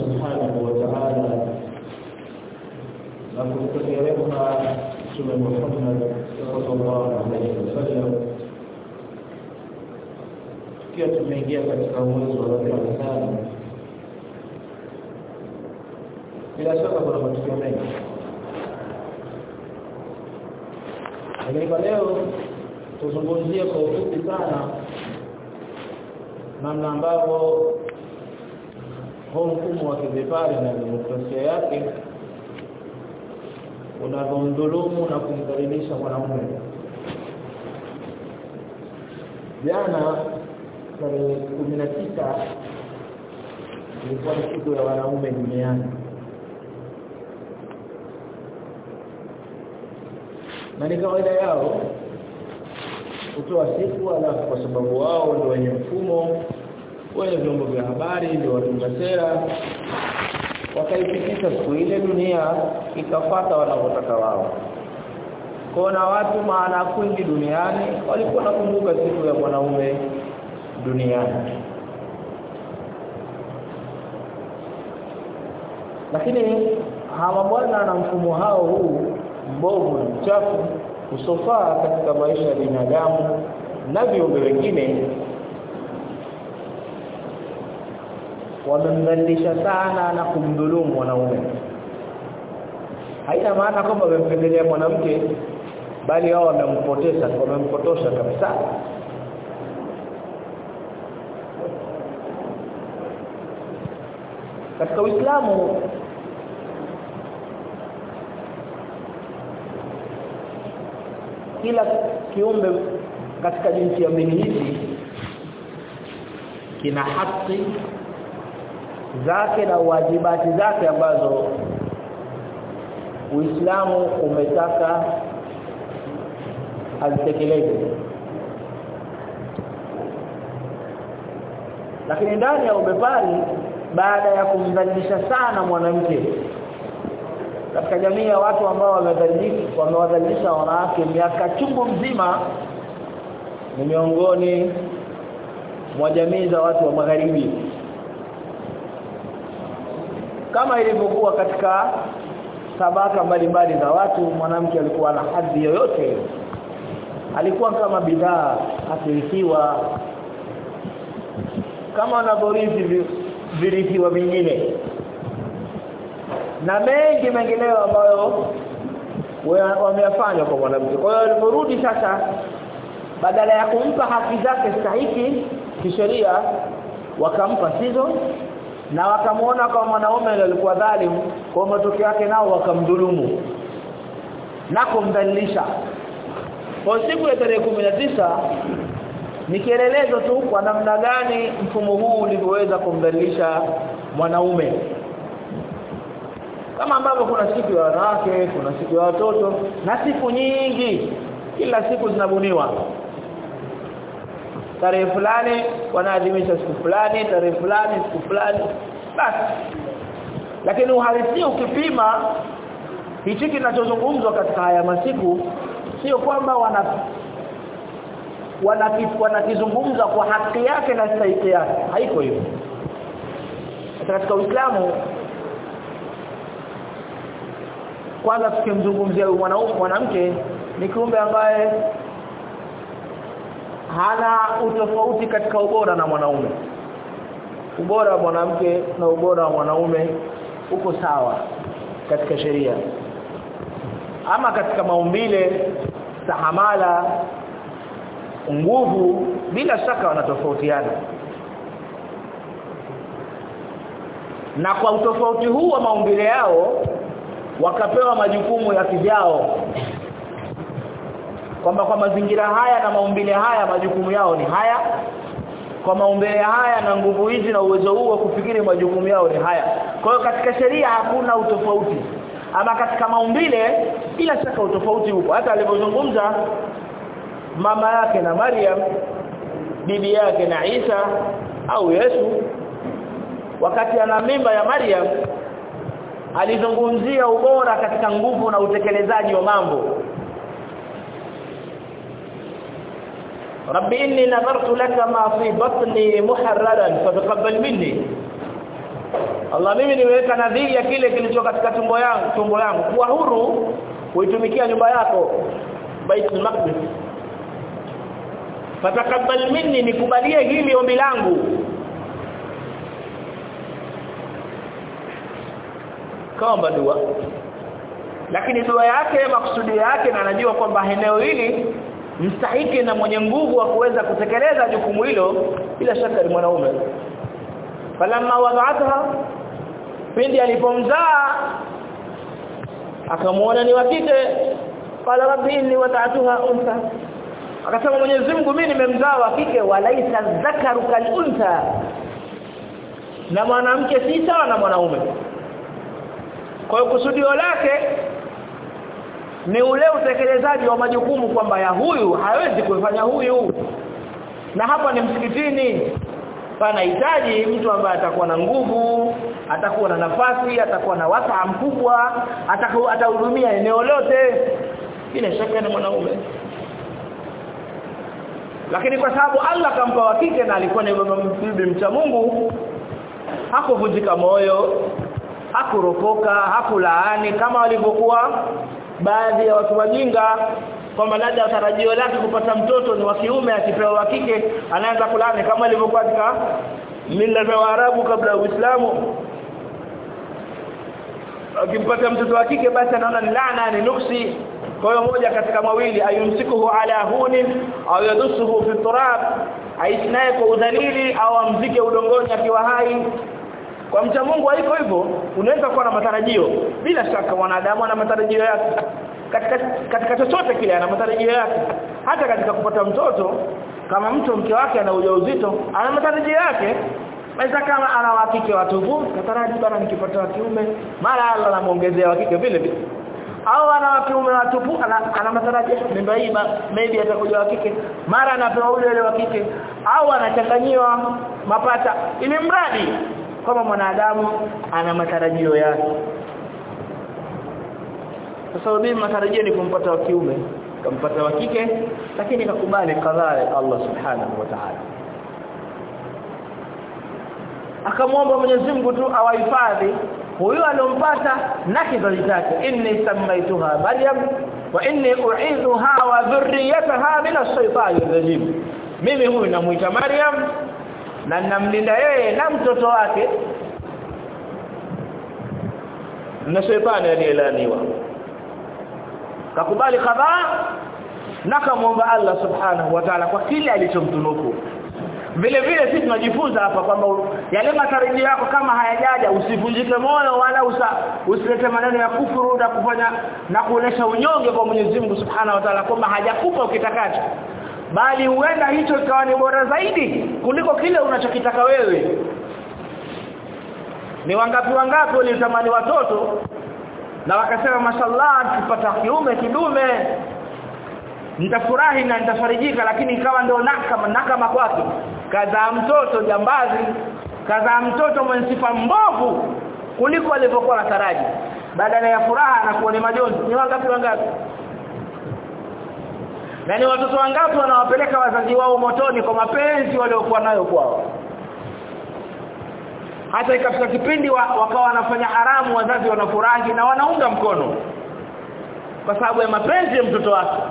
subhanahu wa ta'ala. Na kumtakia rehema Mtume Muhammad sallallahu alayhi wasallam tukiwa tumeingia katika mwezi wa Ramadhani. Bila shaka kuna matukio mengi. Lakini kwa leo tuzungumzie kwa ufupi sana namna ambavyo home mfumo wa kibepari na demokrasia yake unavyomdhulumu na kumdhalilisha mwanamume. Jana tarehe kumi na tisa ilikuwa ni siku ya wanaume duniani. Na ni kawaida yao kutoa siku alafu kwa sababu wao ndio wenye mfumo wenye vyombo vya habari ndio watunga sera. Wakaifikisha siku ile dunia ikafata wanavyotaka wao. Kuna watu maana kwingi duniani walikuwa nakumbuka siku ya mwanaume duniani. Lakini hawa bwana na mfumo hao huu mbovu na mchafu usofaa katika maisha ya binadamu na viumbe wengine wamemdhalilisha sana na kumdhulumu wanaume haina maana kwamba wamempendelea mwanamke bali wao wamempoteza wamempotosha kabisa. Katika Uislamu kila kiumbe katika jinsi ya mbili hizi kina haki zake na wajibati zake ambazo Uislamu umetaka azitekeleze. Lakini ndani ya ubepari baada ya kumdhalilisha sana mwanamke katika jamii ya watu ambao wamedhalilika wamewadhalilisha wanawake miaka chungu mzima ni miongoni mwa jamii za watu wa magharibi kama ilivyokuwa katika tabaka mbalimbali za watu mwanamke alikuwa na hadhi yoyote. Alikuwa kama bidhaa asirithiwa kama wanavyorithi virithiwa vingine. Na mengi mengineyo ambayo wameyafanya kwa mwanamke. Kwa hiyo aliporudi sasa badala ya kumpa haki zake stahiki kisheria wakampa sizo na wakamuona kwa mwanaume alikuwa dhalimu kwa matokeo yake nao wakamdhulumu na kumdhalilisha. Kwa siku ya tarehe tisa ni kielelezo tu kwa namna gani mfumo huu ulivyoweza kumdhalilisha mwanaume. Kama ambavyo kuna siku ya wanawake kuna siku ya watoto na siku nyingi kila siku zinabuniwa tarehe fulani wanaadhimisha siku fulani tarehe fulani siku fulani. Basi. Lakini uhalisia ukipima hichi kinachozungumzwa katika haya masiku sio kwamba wana wanakizungumza kwa haki yake na staiki yake. Haiko hivyo. Katika Uislamu kwanza tukimzungumzia mwanamke ni kiumbe ambaye hana utofauti katika ubora na mwanaume. Ubora wa mwanamke na ubora wa mwanaume uko sawa katika sheria. Ama katika maumbile sahamala nguvu bila shaka wanatofautiana. Na kwa utofauti huu wa maumbile yao wakapewa majukumu ya kivyao kwamba kwa mazingira haya na maumbile haya majukumu yao ni haya kwa maumbile haya na nguvu hizi na uwezo huu wa kufikiri majukumu yao ni haya. Kwa hiyo katika sheria hakuna utofauti ama katika maumbile bila shaka utofauti huko. Hata alivyozungumza mama yake na Maryam bibi yake na Isa au Yesu wakati ana mimba ya Maryam alizungumzia ubora katika nguvu na utekelezaji wa mambo Rabbi inni nadartu laka ma fi batni muharraran fataqabbal minni. Allah mimi nimeweka nadhiri ya kile kilicho katika tumbo yangu tumbo yangu. Kuwa huru kuitumikia nyumba yako Baitul Maqdis. Fataqabbal minni nikubalie hili ombi langu. Kaomba dua. Lakini dua yake maksudi yake na anajua kwamba eneo hili mstahiki na mwenye nguvu wa kuweza kutekeleza jukumu hilo bila shaka ni mwanaume. Falamma wada'atha pindi alipomzaa akamwona ni wakike qala rabbi inni wada'tuha untha. Akasema Mwenyezi Mungu mimi nimemzaa wa kike walaisa dhakaru kaluntha na mwanamke si sawa na mwanaume. Kwa hiyo kusudio lake ni ule utekelezaji wa majukumu kwamba ya huyu hawezi kufanya huyu. Na hapa ni msikitini. Panahitaji mtu ambaye atakuwa na nguvu atakuwa na nafasi atakuwa na wasaa mkubwa atahudumia eneo lote. Bila shaka ni mwanaume. Lakini kwa sababu Allah kampa wa kike na alikuwa ni baba mbibi mcha Mungu hakuvunjika moyo hakurokoka hakulaani kama walivyokuwa baadhi ya watu wajinga kwamba labda tarajio lake kupata mtoto ni wa kiume akipewa wa kike anaanza kulani kama ilivyokuwa katika mila za Waarabu kabla ya Uislamu. Akimpata mtoto wa kike basi anaona ni laana ni nuksi. Kwa hiyo moja katika mawili ayumsikuhu ala hunin au yadusuhu fi turab aisnaye kwa udhalili au amzike udongoni akiwa hai kwa mcha Mungu haiko hivyo unaweza kuwa na matarajio. Bila shaka wanadamu ana matarajio yake. Katika katika chochote kile ana matarajio yake. Hata katika kupata mtoto kama mtu mke wake ana ujauzito ana matarajio yake. Maisa kama ana wakike watupu kataraji bana nikipata wa kiume mara Allah anamuongezea wakike vile vile. Au ana wa kiume watupu ana, ana matarajio mimba hii maybe atakuja wa kike. Mara anapewa ule ule wa kike. Au anachanganyiwa mapata ili mradi kama mwanadamu ana matarajio yake. Sasa mimi matarajio ni kumpata wa kiume kampata wa kike lakini kakubali kadhaa ya Allah subhanahu wa ta'ala. Akamwomba Mwenyezi Mungu tu awahifadhi huyo aliompata na kizazi chake. Inni samaituha maryam wa inni u'idhuha wa dhurriyyataha min ash-shaytani rajim. Mimi huyu namuita maryam na namlinda yeye na mtoto wake. Na shetani aliyelaniwa. Kakubali kadhaa na kamwomba Allah subhanahu wa ta'ala kwa kile alichomtunuku. Vile vile sisi tunajifunza hapa kwamba yale matarajio yako kama hayajaja usivunjike moyo wala usa, usilete maneno ya kufuru na kufanya na kuonesha unyonge kwa Mwenyezi Mungu Subhanahu wa Ta'ala kwamba hajakupa ukitakacho bali huenda hicho kikawa ni bora zaidi kuliko kile unachokitaka wewe. Ni wangapi wangapi walitamani watoto na wakasema mashallah tupata kiume kidume nitafurahi na nitafarijika. Lakini ikawa ndio nakama nakama kwake. Kadhaa mtoto jambazi kadhaa mtoto mwenye sifa mbovu kuliko alivyokuwa nataraji badala ya furaha na kuone majonzi ni wangapi wangapi na ni watoto wangapi wanawapeleka wazazi wao motoni kwa mapenzi waliokuwa nayo kwao? Hata ikafika kipindi wa, wakawa wanafanya haramu wazazi wanafurahi na wanaunga mkono kwa sababu ya mapenzi ya mtoto wake.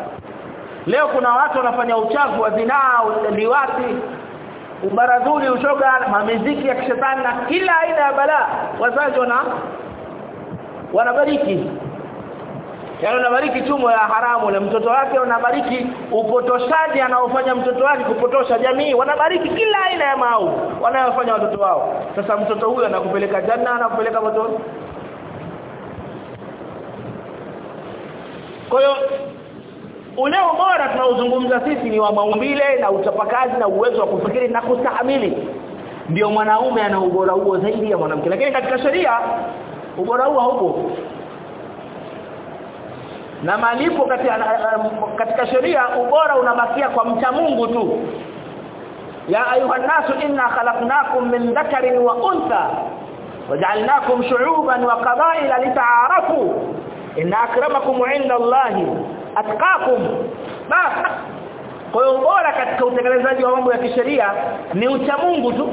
Leo kuna watu wanafanya uchafu wa zinaa liwati ubaradhuli ushoga mamiziki ya kishetani na kila aina ya balaa. Wazazi wana wanabariki yaani unabariki tumbo ya haramu na mtoto wake unabariki upotoshaji anaofanya mtoto wake kupotosha jamii. Wanabariki kila aina ya mau wanayofanya watoto wao. Sasa mtoto huyo anakupeleka janna anakupeleka motoni? Kwa hiyo uleo bora tunaozungumza sisi ni wa maumbile na utapakazi na uwezo wa kufikiri na kustahamili ndio mwanaume ana ubora huo zaidi ya mwanamke. Lakini katika sheria ubora huo haupo na malipo katika katika sheria ubora unabakia kwa mcha Mungu tu. Ya ayuhan nasu inna khalaqnakum min dhakarin wa untha waja'alnakum shu'uban wa qaba'ila lita'arafu. Inna akramakum 'inda Allahi atqakum. Bas. Kwa ubora katika utekelezaji wa mambo ya kisheria ni ucha Mungu tu.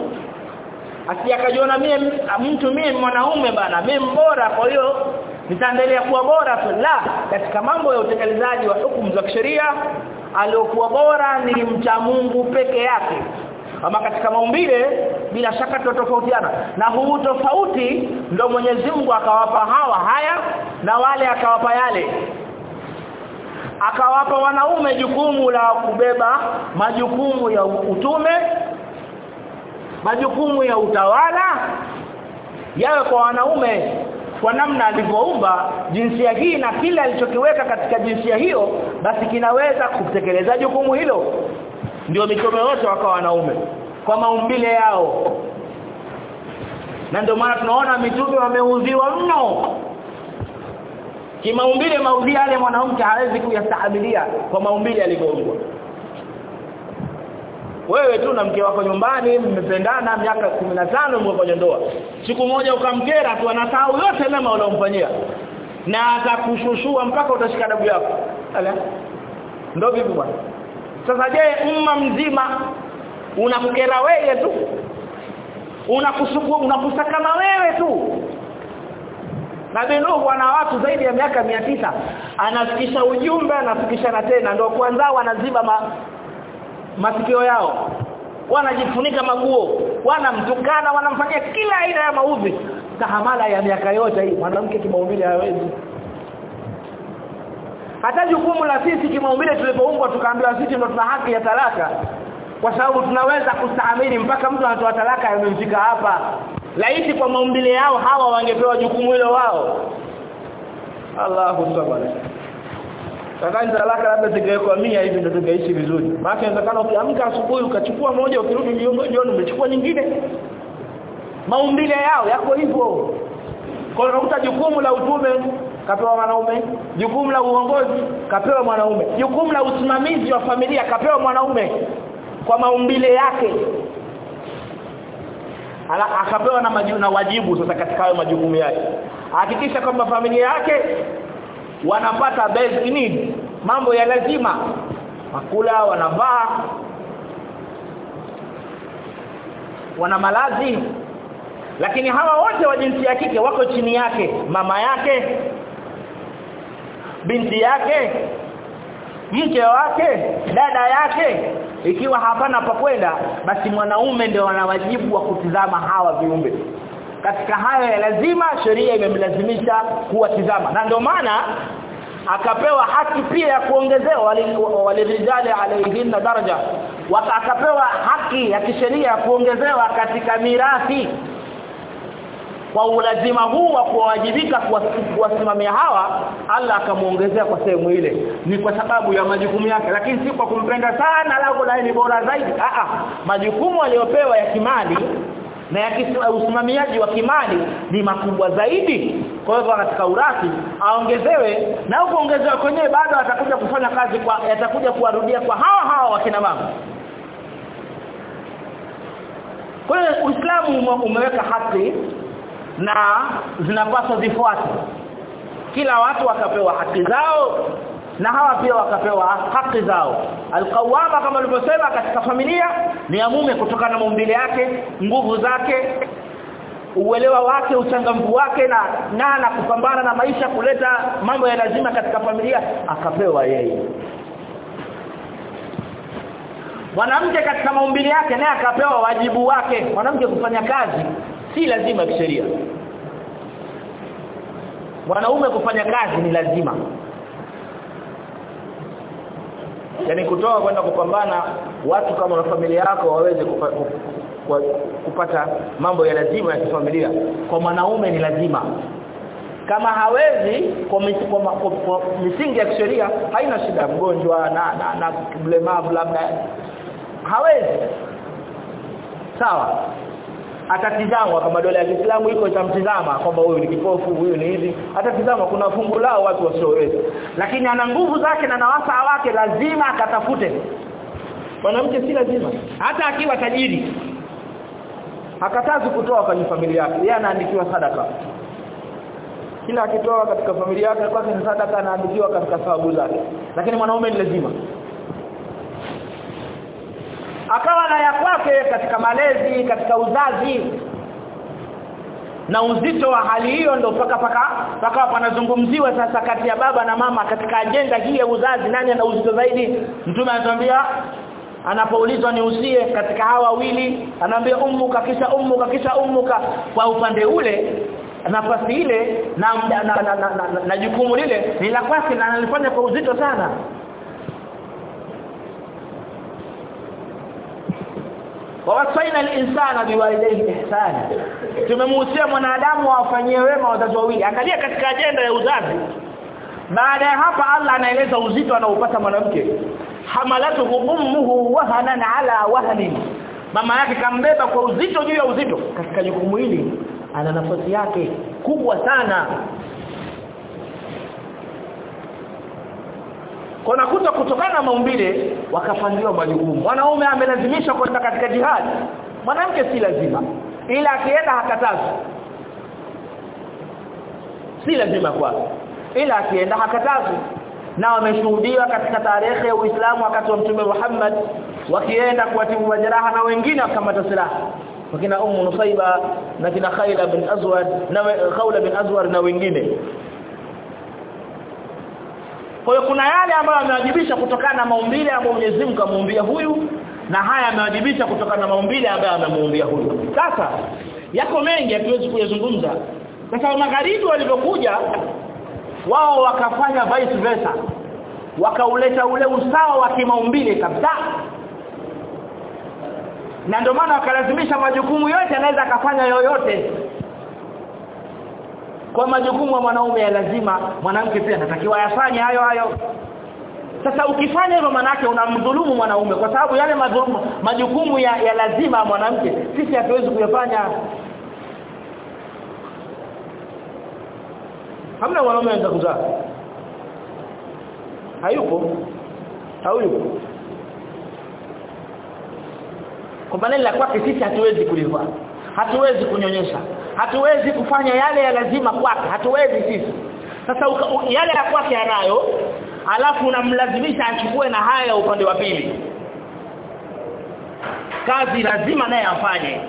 Asiyakajiona mimi mtu mie mwanaume bana mimi bora kwa hiyo nitaendelea kuwa bora tu. La katika mambo ya utekelezaji wa hukumu za kisheria aliokuwa bora ni mcha Mungu peke yake. Ama katika maumbile bila shaka tofautiana na huu tofauti ndio Mwenyezi Mungu akawapa hawa haya na wale akawapa yale. Akawapa wanaume jukumu la kubeba majukumu ya utume majukumu ya utawala. Yawe kwa wanaume kwa namna alivyoumba jinsia hii na kile alichokiweka katika jinsia hiyo basi kinaweza kutekeleza jukumu hilo. Ndio mitume wote wakawa wanaume kwa maumbile yao. Na ndio maana tunaona mitume wameuziwa mno. Kimaumbile maudhi yale mwanamke hawezi kuyastahimilia kwa maumbile alivyoumbwa wewe tu na mke wako nyumbani mmependana miaka 15 mko kwenye ndoa. Siku moja ukamkera tu anasahau yote mema uliomfanyia. Na atakushushua mpaka utashika dabu yako. Ala. Ndio vipi bwana? Sasa je umma mzima unakukera wewe tu? Unakusukuma unakusakama wewe tu? Nabii Nuhu ana watu zaidi ya miaka tisa. Anafikisha ujumbe anafikisha na tena. Ndio kwanza wanaziba ma, masikio yao. Wanajifunika maguo wanamtukana wanamfanyia kila aina ya maudhi. Tahamala ya miaka yote hii mwanamke kimaumbile hawezi. Hata jukumu la sisi kimaumbile tulipoungwa tukaambiwa sisi ndo tuna haki ya talaka. Kwa sababu tunaweza kustahimili mpaka mtu anatoa talaka yamemfika hapa. Laiti kwa maumbile yao hawa wangepewa jukumu hilo wao. Allahu subhanahu Kadhani talaka labda zingewekwa 100 hivi ndio tungeishi vizuri. Maana inawezekana ukiamka asubuhi ukachukua moja ukirudi jioni umechukua nyingine. Maumbile yao yako hivyo. Kwa unakuta jukumu la utume kapewa mwanaume, jukumu la uongozi kapewa mwanaume, jukumu la usimamizi wa familia kapewa mwanaume kwa maumbile yake. Ala akapewa na na wajibu sasa katika hayo majukumu yake. Hakikisha kwamba familia yake wanapata basic need mambo ya lazima. Makula wanavaa wana malazi. Lakini hawa wote wa jinsi ya kike wako chini yake. Mama yake binti yake mke wake dada yake. Ikiwa hapana pa kwenda basi mwanaume ndio anawajibu wa kutizama hawa viumbe katika haya ya lazima sheria imemlazimisha kuwatizama. Na ndio maana akapewa haki pia ya kuongezewa walirijali alayhin daraja. Akapewa haki ya kisheria ya kuongezewa katika mirathi. Kwa ulazima huu wa kuwajibika kuwasimamia hawa Allah akamuongezea kwa sehemu ile. Ni kwa sababu ya majukumu yake lakini si kwa kumpenda sana lao la ni bora zaidi. A a majukumu aliyopewa ya kimali na ya usimamiaji wa kimali ni makubwa zaidi. Kwa hivyo katika urathi aongezewe. Na kuongezewa kwenyewe bado atakuja kufanya kazi kwa atakuja kuwarudia kwa hawa hawa wakina mama. Kwa Uislamu umeweka haki na zinapaswa zifuate. Kila watu wakapewa haki zao na hawa pia wakapewa haki zao. Alqawama kama alivyosema katika familia ni ya mume kutokana na maumbile yake nguvu zake uelewa wake uchangamfu wake na nana na kupambana na maisha kuleta mambo ya lazima katika familia akapewa yeye. Mwanamke katika maumbile yake naye akapewa wajibu wake. Mwanamke kufanya kazi si lazima kisheria. Mwanaume kufanya kazi ni lazima yani kutoa kwenda kupambana watu kama na familia yako waweze kupa, kupa, kupata mambo ya lazima ya kifamilia. Kwa mwanaume ni lazima. Kama hawezi kwa, kwa misingi ya kisheria haina shida mgonjwa na na, na mlemavu labda. Hawezi. Sawa atatizamwa kama dola ya Kiislamu iko itamtizama kwamba huyu ni kipofu huyu ni hivi. Atatizama kuna fungu lao watu wasioweza lakini ana nguvu zake na nawasa wake lazima akatafute. Mwanamke si lazima. Hata akiwa tajiri akatazi kutoa kwenye familia yake. Yeye anaandikiwa sadaka. Kila akitoa katika familia yake kwake sadaka anaandikiwa katika sababu zake. Lakini mwanaume ni lazima akawa na ya kwake katika malezi katika uzazi. Na uzito wa hali hiyo ndio paka paka paka panazungumziwa sasa kati ya baba na mama katika ajenda hii ya uzazi nani ana uzito zaidi? Mtume anatuambia anapoulizwa niusie katika hawa wawili anaambia ummuka kisha ummuka kisha ummuka. Kwa upande ule nafasi ile na na, na, na, na, na, na jukumu lile ni la kwake na analifanya kwa uzito sana wawasaina al-insana biwalidayhi ihsana. Tumemuhusia mwanadamu awafanyie wema wazazi wawili. Angalia katika ajenda ya uzazi. Baada ya hapa Allah anaeleza uzito anaopata mwanamke. Hamalatuhu ummuhu wahanan ala wahanin. Mama yake kambeba kwa uzito juu ya uzito. Katika jukumu hili ana nafasi yake kubwa sana kwa nakuta kutokana na maumbile wakapangiwa majukumu. Wanaume amelazimishwa kwenda katika jihad mwanamke si lazima. Ila akienda hakatazwi. Si lazima kwa ila akienda hakatazwi. Na wameshuhudiwa katika tarehe ya Uislamu wakati wa Mtume Muhammad wakienda kuwatibu majeraha na wengine wakamata silaha. Wakina Ummu Nusaiba na kina Khaila bin Azwad na Khawla bin Azwar na wengine kwa hiyo kuna yale ambayo amewajibisha kutokana na maumbile ambayo Mwenyezi Mungu amuumbia huyu na haya amewajibisha kutokana na maumbile ambayo amemuumbia huyu. Sasa yako mengi hatuwezi kuyazungumza. Sasa magharibi walivyokuja wao wakafanya vice versa. Wakauleta ule usawa wa kimaumbile kabisa. Na ndio maana wakalazimisha majukumu yote anaweza akafanya yoyote kwa majukumu ya mwanaume ya lazima mwanamke pia anatakiwa yafanye hayo hayo. Sasa ukifanya hivyo manake unamdhulumu mwanaume kwa sababu yale madhulumu majukumu ya, ya lazima mwanamke sisi hatuwezi kuyafanya. Hamna mwanaume anaweza kuzaa? Hayupo. Hayupo. Kwa maana la kwake sisi hatuwezi kulivaa. Hatuwezi kunyonyesha hatuwezi kufanya yale ya lazima kwake hatuwezi sisi. Sasa uka, u, yale ya kwake anayo alafu unamlazimisha achukue na haya upande wa pili. Kazi lazima naye afanye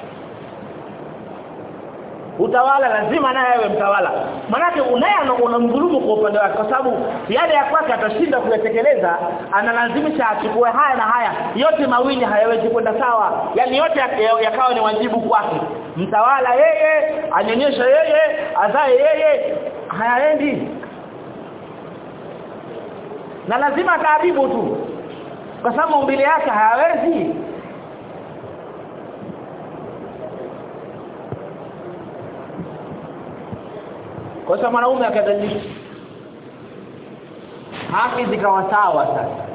utawala lazima naye awe mtawala. Manake unaye unamdhulumu kwa upande wake kwa sababu yale ya kwake atashinda kuyatekeleza analazimisha achukue haya na haya. Yote mawili hayawezi kwenda sawa. Yani yote yakawa ni wajibu kwake. Mtawala yeye anyonyesha yeye azae yeye. Hayaendi. Na lazima ataaribu tu. Kwa sababu mbili yake hayawezi kwa sababu mwanaume akadhalilika haki zikawa sawa sasa.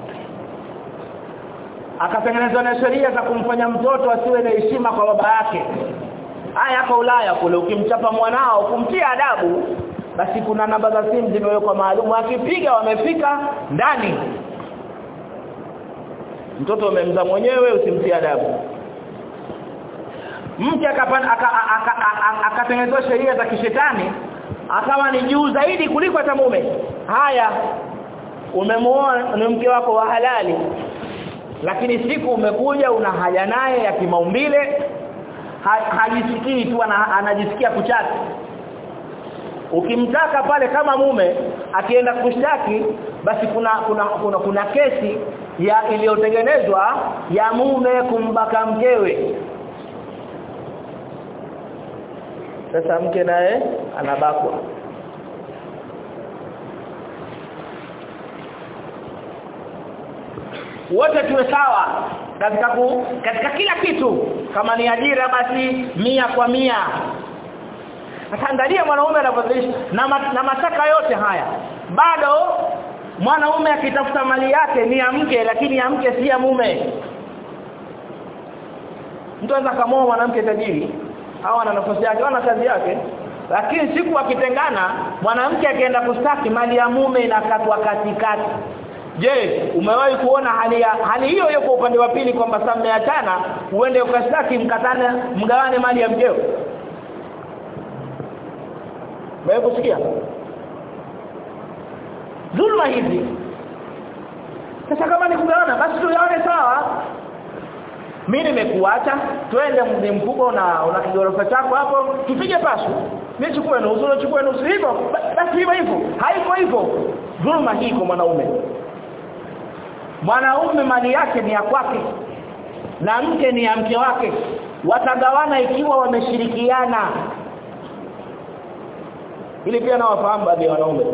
Akatengenezwa na sheria za kumfanya mtoto asiwe na heshima kwa baba yake. Haya hapo Ulaya kule ukimchapa mwanao kumtia adabu basi kuna namba za simu zimewekwa maalum. Akipiga wamefika ndani. Mtoto umemza mwenyewe usimtie adabu. Mke akatengenezwa sheria za kishetani akawa ni juu zaidi kuliko hata mume. Haya umemuoa ni mke wako wa halali lakini siku umekuja una haja naye ya kimaumbile ha, hajisikii tu anajisikia kuchati. Ukimtaka pale kama mume akienda kushtaki basi kuna kuna kuna, kuna kesi ya iliyotengenezwa ya mume kumbaka mkewe sasa mke naye anabakwa. Wote tuwe sawa katika ku, katika kila kitu. Kama ni ajira basi mia kwa mia. Atangalia mwanaume anavyozalisha na, mat, na mataka yote haya. Bado mwanaume akitafuta mali yake ni ya mke lakini ya mke si ya mume. Mtu anaweza kamoa mwanamke tajiri au ana nafasi yake wana kazi yake. Lakini siku akitengana mwanamke akienda kustaki mali ya mume inakatwa katikati. Je umewahi kuona hali ya hali hiyo hiyo kwa upande wa pili kwamba sameachana uende ukastaki mkatane mgawane mali ya mkeo wewe kusikia? Dhulma hizi. Sasa kama ni kugawana basi tuyaone sawa mimi nimekuacha twende mji mkubwa na una kigorofa chako hapo tupige pasu. Mimi chukue nusu na chukue hivyo basi hivyo hivyo. Haiko hivyo. Dhulma hii kwa mwanaume. Mwanaume mali yake ni ya kwake na mke ni ya mke wake. Watagawana ikiwa wameshirikiana. Ili pia nawafahamu baadhi ya wanaume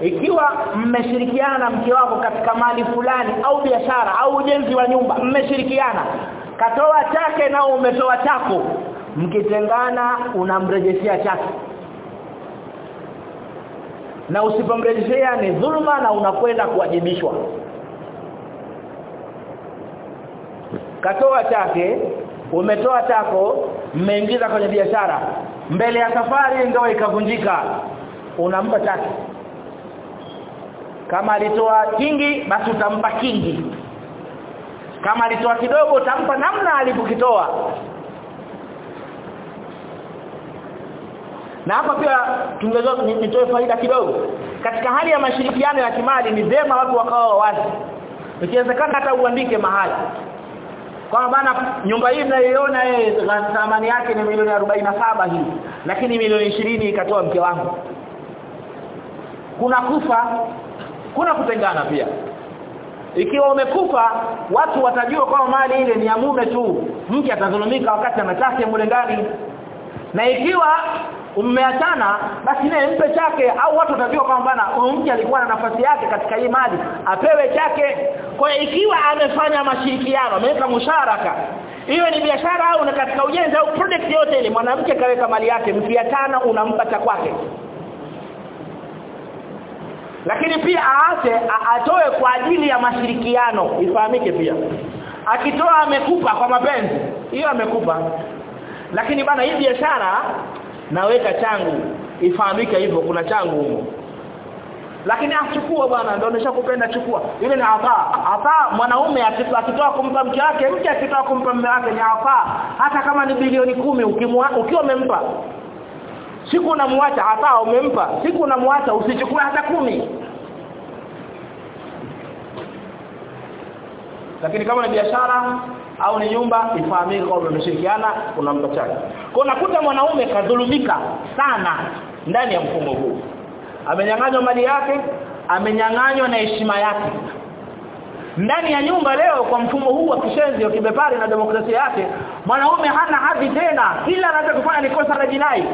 ikiwa mmeshirikiana na mke wako katika mali fulani au biashara au ujenzi wa nyumba mmeshirikiana. Katoa chake na umetoa chako. Mkitengana unamrejeshea chake. Na usipomrejeshea ni dhulma na unakwenda kuwajibishwa. Katoa chake umetoa chako mmeingiza kwenye biashara. Mbele ya safari ndio ikavunjika. Unampa chake kama alitoa kingi basi utampa kingi. Kama alitoa kidogo utampa namna alipokitoa na hapa pia tungeweza nitoe faida kidogo. Katika hali ya mashirikiano ya kimali ni vema watu wakawa wazi. Ikiwezekana hata uandike mahali. Kwa bana nyumba hii mnaiona yeye thamani yake ni milioni 47 hii. Lakini milioni 20 ikatoa mke wangu. Kuna kufa kuna kutengana pia. Ikiwa umekufa watu watajua kwamba mali ile ni ya mume tu. Mke atadhulumika wakati anataka mule ndani. Na ikiwa umeachana basi naye mpe chake. Au watu watajua kwamba bana mke alikuwa na nafasi yake katika hii mali apewe chake. Kwa ikiwa amefanya mashirikiano ameweka musharaka hiyo ni biashara au na katika ujenzi au project yote ile mwanamke kaweka mali yake mkiachana unampa cha kwake lakini pia aache atoe kwa ajili ya mashirikiano. Ifahamike pia. Akitoa amekupa kwa mapenzi. Hiyo amekupa. Lakini bana hii biashara naweka changu. Ifahamike hivyo kuna changu huko lakini achukua bwana ndio nishakupenda chukua. Ile ni afa afa mwanaume akitoa kumpa mke wake mke akitoa kumpa mume wake ni afa hata kama ni bilioni kumi ukiwa umempa siku unamwacha hata umempa. Siku unamwacha usichukue hata kumi. Lakini kama ni biashara au ni nyumba ifahamike kwamba umeshirikiana unampa chake kwa nakuta mwanaume kadhulumika sana ndani ya mfumo huu. Amenyang'anywa mali yake amenyang'anywa na heshima yake. Ndani ya nyumba leo kwa mfumo huu wa kishenzi wa kibepari na demokrasia yake mwanaume hana hadhi tena. Kila anachofanya ni kosa la jinai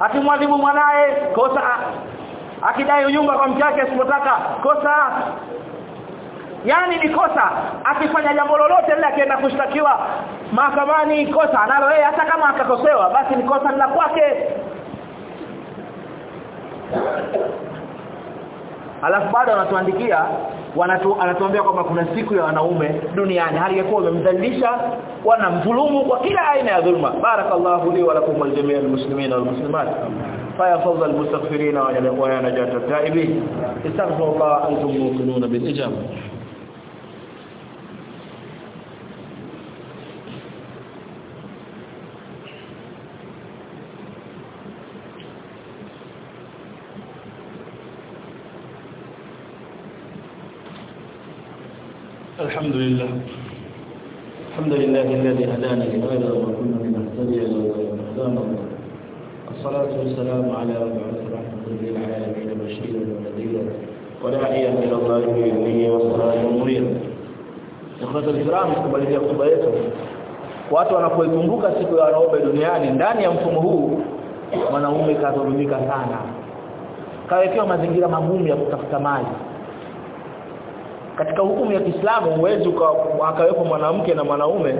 akimwadhibu mwanae kosa. Akidai unyumba kwa mchake asipotaka kosa. Yani ni kosa. Akifanya jambo lolote lile akienda kushtakiwa mahakamani kosa. Analo yeye hata kama akakosewa basi ni kosa la kwake. Alafu bado wanatuandikia wanatu, anatuambia kwamba kuna siku ya wanaume duniani hali ya kuwa wamemdhalilisha wanamdhulumu kwa kila aina ya dhulma barakallahu li wa lakum wal jami'al muslimina wal muslimat فيفضل المستغفرين ويا نجاة التائبين استغفر الله أنتم موقنون بالإجابة الحمد لله الحمد لله الذي هدانا لهذا وما كنا لنهتدي لولا ان هدانا الله الصلاة والسلام على مبعوث رحمة للعالمين بشيرا ونذيرا وداعيا الى الله باذنه وسراجا منيرا ikhwata al-kiram kumalizia hotuba yetu watu wanapoikumbuka siku ya wanaume duniani ndani ya mfumo huu mwanaume kadhulumika sana kawekewa mazingira magumu ya kutafuta mali katika hukumu ya Kiislamu huwezi akawepo mwanamke na mwanaume.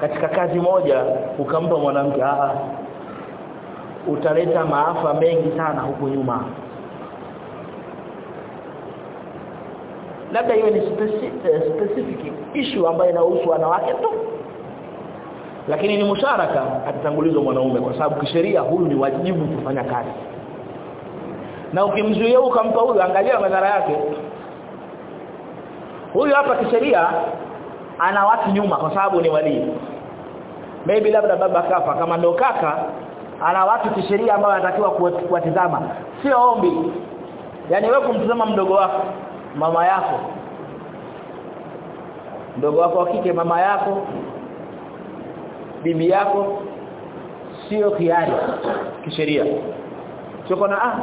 Katika kazi moja ukampa mwanamke a utaleta maafa mengi sana huko nyuma. Labda hiyo ni specific issue ambayo inahusu wanawake tu. Lakini ni musharaka atatangulizwa mwanaume kwa sababu kisheria huyu ni wajibu kufanya kazi. Na ukimzuia ukampa huyu angalia madhara yake huyu hapa kisheria ana watu nyuma kwa sababu ni wali. Maybe labda baba kafa. Kama ndo kaka ana watu kisheria ambao anatakiwa kuwatizama. Sio ombi. Yani wewe kumtazama mdogo wako mama yako. Mdogo wako wa kike mama yako. Bibi yako. Sio hiari kisheria. Sio kuna ah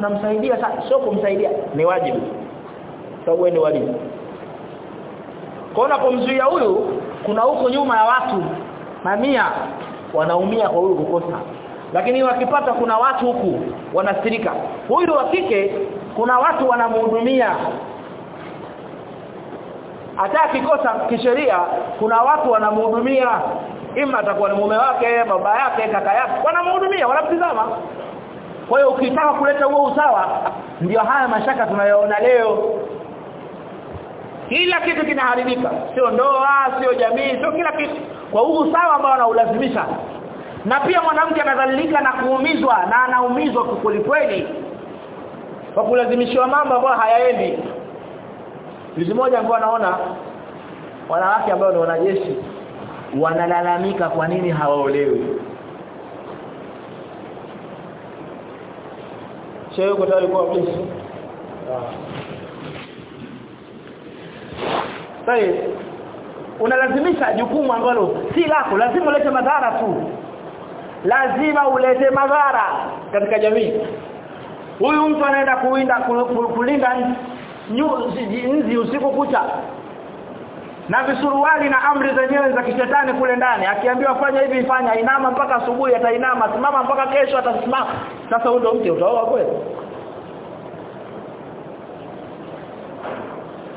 namsaidia nam sio kumsaidia. Ni wajibu. Sababu ni walimu kwa unapomzuia huyu kuna huko nyuma ya watu mamia wanaumia kwa huyu kukosa. Lakini wakipata kuna watu huku wanasirika. Huyu wa kike kuna watu wanamhudumia. Hata akikosa kisheria kuna watu wanamhudumia. Ima atakuwa ni mume wake baba yake kaka yake wanamhudumia wanamtizama. Kwa hiyo ukitaka kuleta huo usawa ndio haya mashaka tunayoona leo kila kitu kinaharibika. Sio ndoa sio jamii sio kila kitu. Kwa huu sawa ambao wanaulazimisha. Na pia mwanamke anadhalilika na kuumizwa na anaumizwa kweli. Kwa kulazimishiwa mambo ambayo hayaendi. Juzi moja ambao naona wanawake ambao ni wanajeshi wanalalamika kwa nini hawaolewi. Shehe uko tayari kwa please? Sasa unalazimisha jukumu ambalo si lako, lazima ulete madhara tu. Lazima ulete madhara katika jamii. Huyu mtu anaenda kuwinda kulinda nzi usiku kucha na visuruali na amri zenyewe za kishetani kule ndani akiambiwa fanya hivi fanya inama mpaka asubuhi atainama simama mpaka kesho atasimama sasa huyo ndio mke utaoa kweli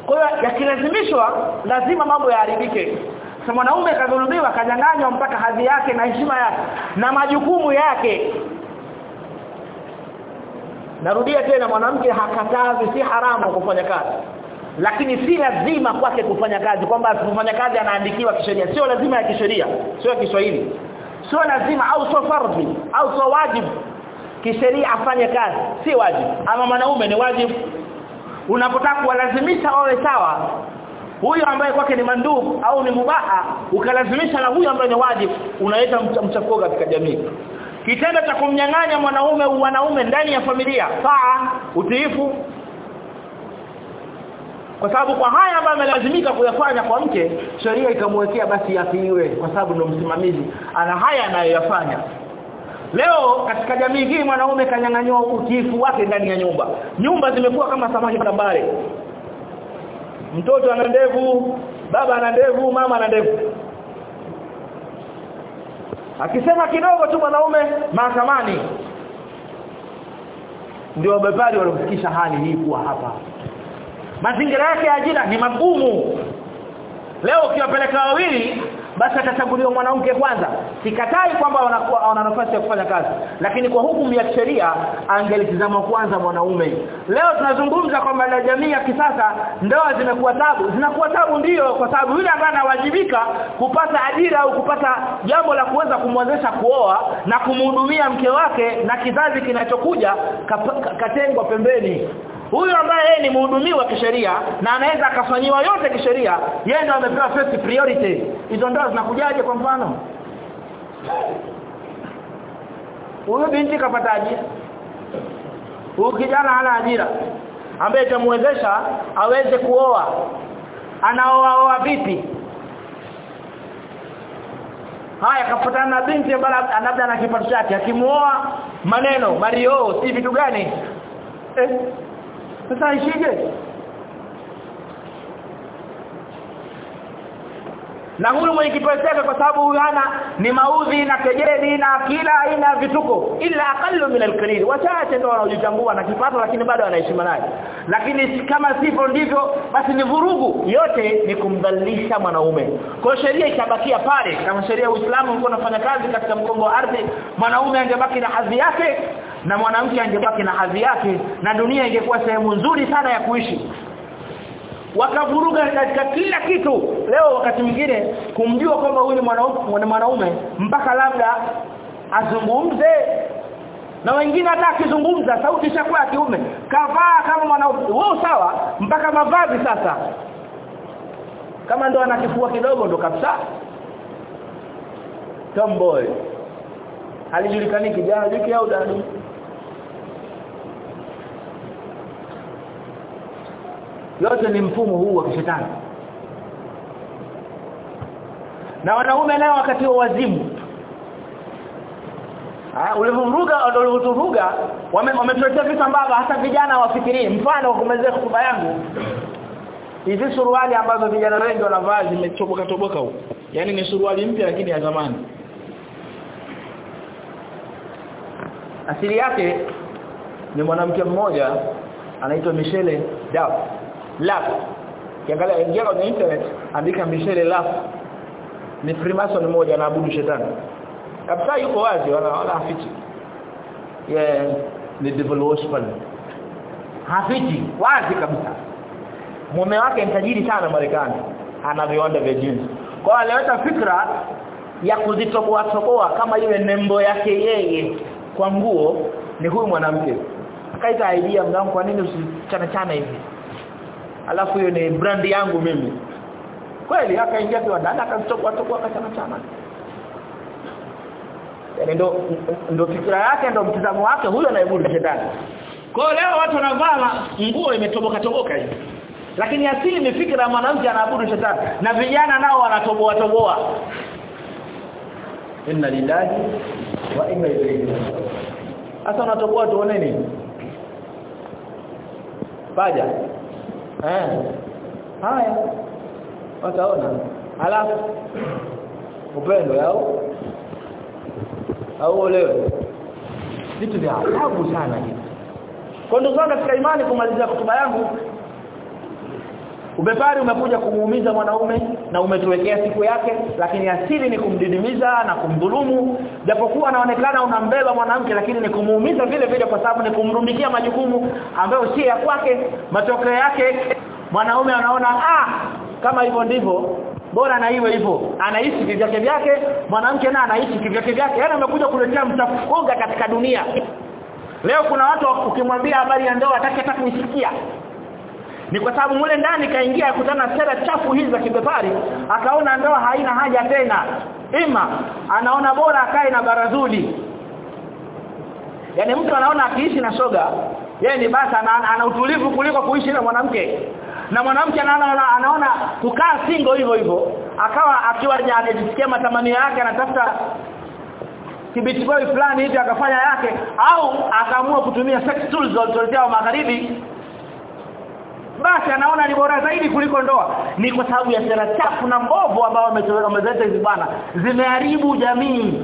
kwa hiyo yakilazimishwa lazima mambo yaharibike. Sasa mwanaume kadhulumiwa kanyang'anywa mpaka hadhi yake na heshima yake na majukumu yake. Narudia tena mwanamke hakatazi si haramu kufanya kazi. Lakini si lazima kwake kufanya kazi kwamba kufanya kazi anaandikiwa kisheria. Sio lazima ya kisheria sio ya Kiswahili. Sio lazima au sio fardhi au sio wajibu. Kisheria afanye kazi si wajibu. Ama mwanaume ni wajibu unapotaka kuwalazimisha wawe sawa huyo ambaye kwake ni mandugu au ni mubaha ukalazimisha na huyo ambaye ni wajibu unaleta mchafuko katika jamii. Kitendo cha kumnyang'anya mwanaume wanaume ndani ya familia faa utiifu. Kwa sababu kwa haya ambayo amelazimika kuyafanya kwa mke sheria ikamwekea basi yafiwe kwa sababu ndio msimamizi ana haya anayoyafanya leo katika jamii hii mwanaume kanyang'anywa utiifu wake ndani ya nyumba. Nyumba zimekuwa kama samaki barabare. mtoto ana ndevu baba ana ndevu mama ana ndevu. Akisema kidogo tu mwanaume mahakamani. Ndio wabepari waliofikisha hali hii kuwa hapa. Mazingira yake ya ajira ni magumu. Leo ukiwapeleka wawili basi atachaguliwa mwanamke kwanza. Sikatai kwamba wana nafasi ya kufanya kazi. Lakini kwa hukumu ya sheria angelitizama kwanza mwanaume. Leo tunazungumza kwamba na jamii ya kisasa ndoa zimekuwa tabu. Zinakuwa tabu ndiyo kwa sababu yule ambaye anawajibika kupata ajira au kupata jambo la kuweza kumwezesha kuoa na kumhudumia mke wake na kizazi kinachokuja katengwa pembeni huyu ambaye yeye ni mhudumiwa kisheria na anaweza akafanyiwa yote kisheria yeye ndio amepewa first priority. Hizo ndoa zinakujaje kwa mfano? Huyu binti kapata ajira. Huyu kijana hana ajira. Ambaye itamwezesha aweze kuoa. Anaoa vipi? Haya kapatana na binti labda ana kipato chake. Akimuoa maneno mario si vitu gani? Eh sasa ishije na huyu mwenye kipeseka kwa sababu huyu hana ni maudhi na kejeli na kila aina ya vituko. Ila aqallu min alqalil. Wachache ndio wanaojitambua na kipato lakini bado anaheshima naye. Lakini kama sivyo ndivyo basi ni vurugu. Yote ni kumdhalilisha mwanaume. Kwa sheria ikabakia pale. Kama sheria ya Uislamu ulikuwa unafanya kazi katika mkongo wa ardhi mwanaume angebaki na hadhi yake na mwanamke angebaki na hadhi yake na dunia ingekuwa sehemu nzuri sana ya kuishi. Wakavuruga katika kila kitu. Leo wakati mwingine kumjua kwamba huyu ni mwanaume mwanaume mpaka labda azungumze. Na wengine hata akizungumza sauti ishakuwa ya kiume. Kavaa kama mwanaume. Wao sawa mpaka mavazi sasa. Kama ndo anakifua kidogo ndo kabisa. Tomboy. Halijulikani kijana jiki au dadu yote ni mfumo huu wa kishetani. Na wanaume nao wakati wa wazimu ah ulivuruga ulivuruga wametuletea vitu ambavyo hata vijana wafikirie mfano kumezea kubwa yangu. Hizi suruali ambazo vijana wengi wanavaa zimechoboka toboka huko. Yani ni suruali mpya lakini ya zamani. Asili yake ni mwanamke mmoja anaitwa Michelle Duff Laf kiangalia ingia kwenye internet andika Michelle Laf ni Freemason mmoja anaabudu shetani. Kabisa yuko wazi wala wala hafichi yeah ni worshiper hafichi wazi kabisa. Mume wake ni tajiri sana Marekani. Ana viwanda vya jeans kwa alileta fikra ya kuzitoboa toboa kama ile nembo yake yeye kwa nguo ni huyu mwanamke. Akaita idea mdangu kwa nini usichana chana hivi alafu hiyo ni brand yangu mimi. Kweli akaingia kwa dada akatoka toka akachana chana yani ndo ndo fikra yake ndo mtizamo wake huyo anaibudu shetani kwa leo watu wanavaa nguo imetoboka toboka hivi. Lakini asili ni fikra ya mwanamke anaabudu shetani na vijana nao wanatoboa toboa. Inna lillahi wa inna ilaihi sasa unatoboa tuone nini? Paja eh. Haya. Wataona. Alafu upendo yao au leo vitu vya ajabu sana hivi. Kwa ndugu zangu katika imani kumalizia kutuba yangu ubepari umekuja kumuumiza mwanaume na umetuwekea siku yake lakini asili ni kumdidimiza na kumdhulumu. Japokuwa anaonekana unambeba mwanamke lakini ni kumuumiza vile vile kwa sababu ni kumrundikia majukumu ambayo si ya kwake. Matokeo yake mwanaume anaona ah kama hivyo ndivyo bora na iwe hivyo. Anaishi kivyake vyake mwanamke na anaishi kivyake vyake. Yani amekuja kuletea mtafukoga katika dunia. Leo kuna watu ukimwambia habari ya ndoa hataki hata kuisikia ni kwa sababu mule ndani kaingia kutana sera chafu hizi za kibepari akaona ndoa haina haja tena. Ima anaona bora akae na barazuli. Yani mtu anaona akiishi na shoga yeye ni basi ana, ana utulivu kuliko kuishi na mwanamke. Na mwanamke anaona anaona kukaa single hivyo hivyo. Akawa akiwa anajisikia matamanio yake anatafuta kibitboy fulani hivi akafanya yake au akaamua kutumia sex tools walizoletea magharibi basi anaona ni bora zaidi kuliko ndoa. Ni kwa sababu ya sera chafu na mbovu ambao wamezaleta hizi bwana zimeharibu jamii.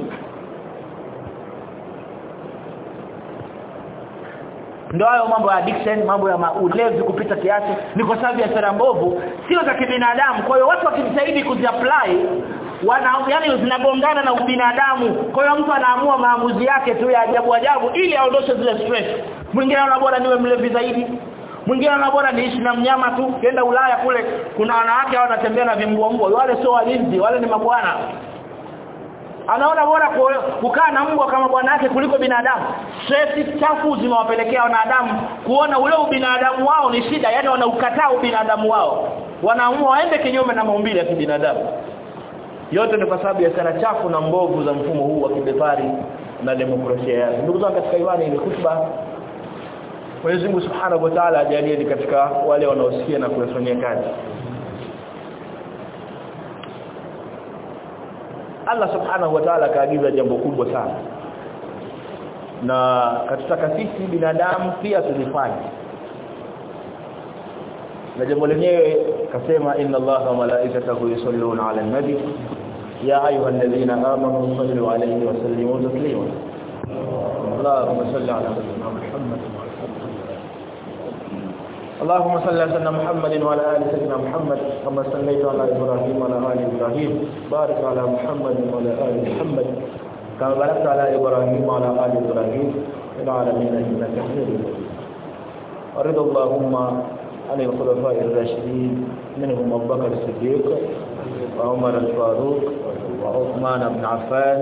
Ndio hayo mambo ya addiction mambo ya ulevi kupita kiasi. Ni kwa sababu ya sera mbovu sio za kibinadamu. Kwa hiyo watu wakijitahidi kuziapply wana yani zinagongana na ubinadamu. Kwa hiyo mtu anaamua maamuzi yake tu ya ajabu ajabu ili aondoshe zile stress. Mwingine anaona bora niwe mlevi zaidi mwingine ana bora niishi na mnyama tu kenda Ulaya kule kuna wanawake wanatembea na vimbwa mbwa wale sio walinzi wale ni mabwana. Anaona bora kukaa na mbwa kama bwana yake kuliko binadamu. Stress chafu zimewapelekea wanadamu kuona ule ubinadamu wao ni shida yani wanaukataa ubinadamu wao. Wanaamua waende kinyume na maumbile ya kibinadamu. Yote ni kwa sababu ya sera chafu na mbovu za mfumo huu wa kibepari na demokrasia yake ndugu zangu katika imani ile hutuba Mwenyezi Mungu Subhanahu wa Ta'ala ajalie ni katika wale wanaosikia na kuyafanyia kazi. Allah Subhanahu wa Ta'ala kaagiza jambo kubwa sana. Na katika sisi binadamu pia tulifanya. Na jambo lenyewe kasema inna Allaha wa malaikatahu yusalluna 'alan nabi ya ayyuhalladhina amanu sallu 'alayhi wa sallimu taslima. Allahumma salli 'ala Muhammad اللهم صل على سيدنا محمد وعلى آل سيدنا محمد كما صليت على إبراهيم وعلى آل إبراهيم. بارك على محمد وعلى آل محمد كما باركت على إبراهيم وعلى آل إبراهيم في العالمين إنك حميد مجيد. اللهم عن الخلفاء الراشدين منهم أبو بكر الصديق وعمر الفاروق وعثمان بن عفان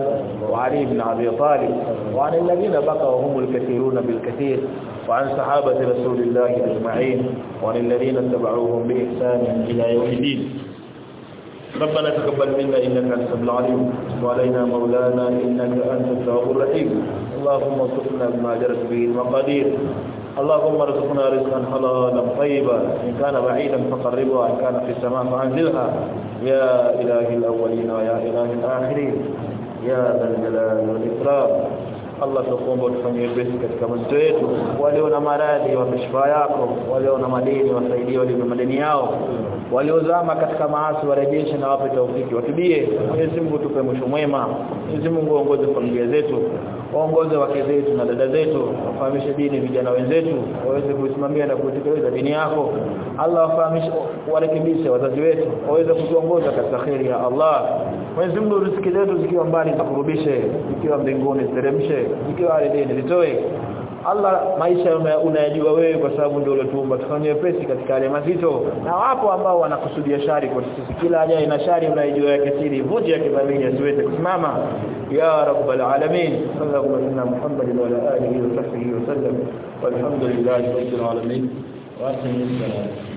وعلي بن أبي طالب وعن الذين بقوا هم الكثيرون بالكثير. وعن صحابة رسول الله أجمعين وعن الذين اتبعوهم بإحسان إلى يوم الدين. ربنا تقبل منا أنت السميع العليم وعلينا مولانا إنك أنت التواب الرحيم. اللهم ارزقنا بما جرت به المقادير. اللهم ارزقنا رزقا حلالا طيبا. إن كان بعيدا فقربه وان كان في السماء فأنزلها. يا اله الأولين ويا إله الآخرين. يا ذا الجلال والإكرام. Allah tukuomba utufanyie wepesi katika mambo yetu. Walio na maradhi wa mishfa yako walio na madeni wasaidie walio na madeni yao waliozama katika maasi warejeshe na wape taufiki. Watubie Mwenyezi Mungu tupe mwisho mwema. Mwenyezi Mungu aongoze familia zetu waongoze wake zetu na dada zetu wafahamishe dini vijana wenzetu waweze kuisimamia na kuitekeleza dini yako. Allah wafahamishe warekebishe wazazi wetu waweze kutuongoza katika kheri ya Allah. Mwenyezi Mungu riziki zetu zikiwa mbali zikurubishe zikiwa mbinguni ziteremshe zikiwa ardhini zitoe Allah maisha unayajua wewe kwa sababu ndio uliotuumba. Tufanye pesi katika yale mazito. Na wapo ambao wanakusudia shari kwa sisi. Kila ajaye na shari unayojua yake siri vunje yake dhamini asiweze kusimama. Ya rabbal alamin. Sallallahu alaihi wa Muhammad wa ala alihi wa sahbihi wa sallam. Walhamdulillahi rabbil alamin. Wa sallam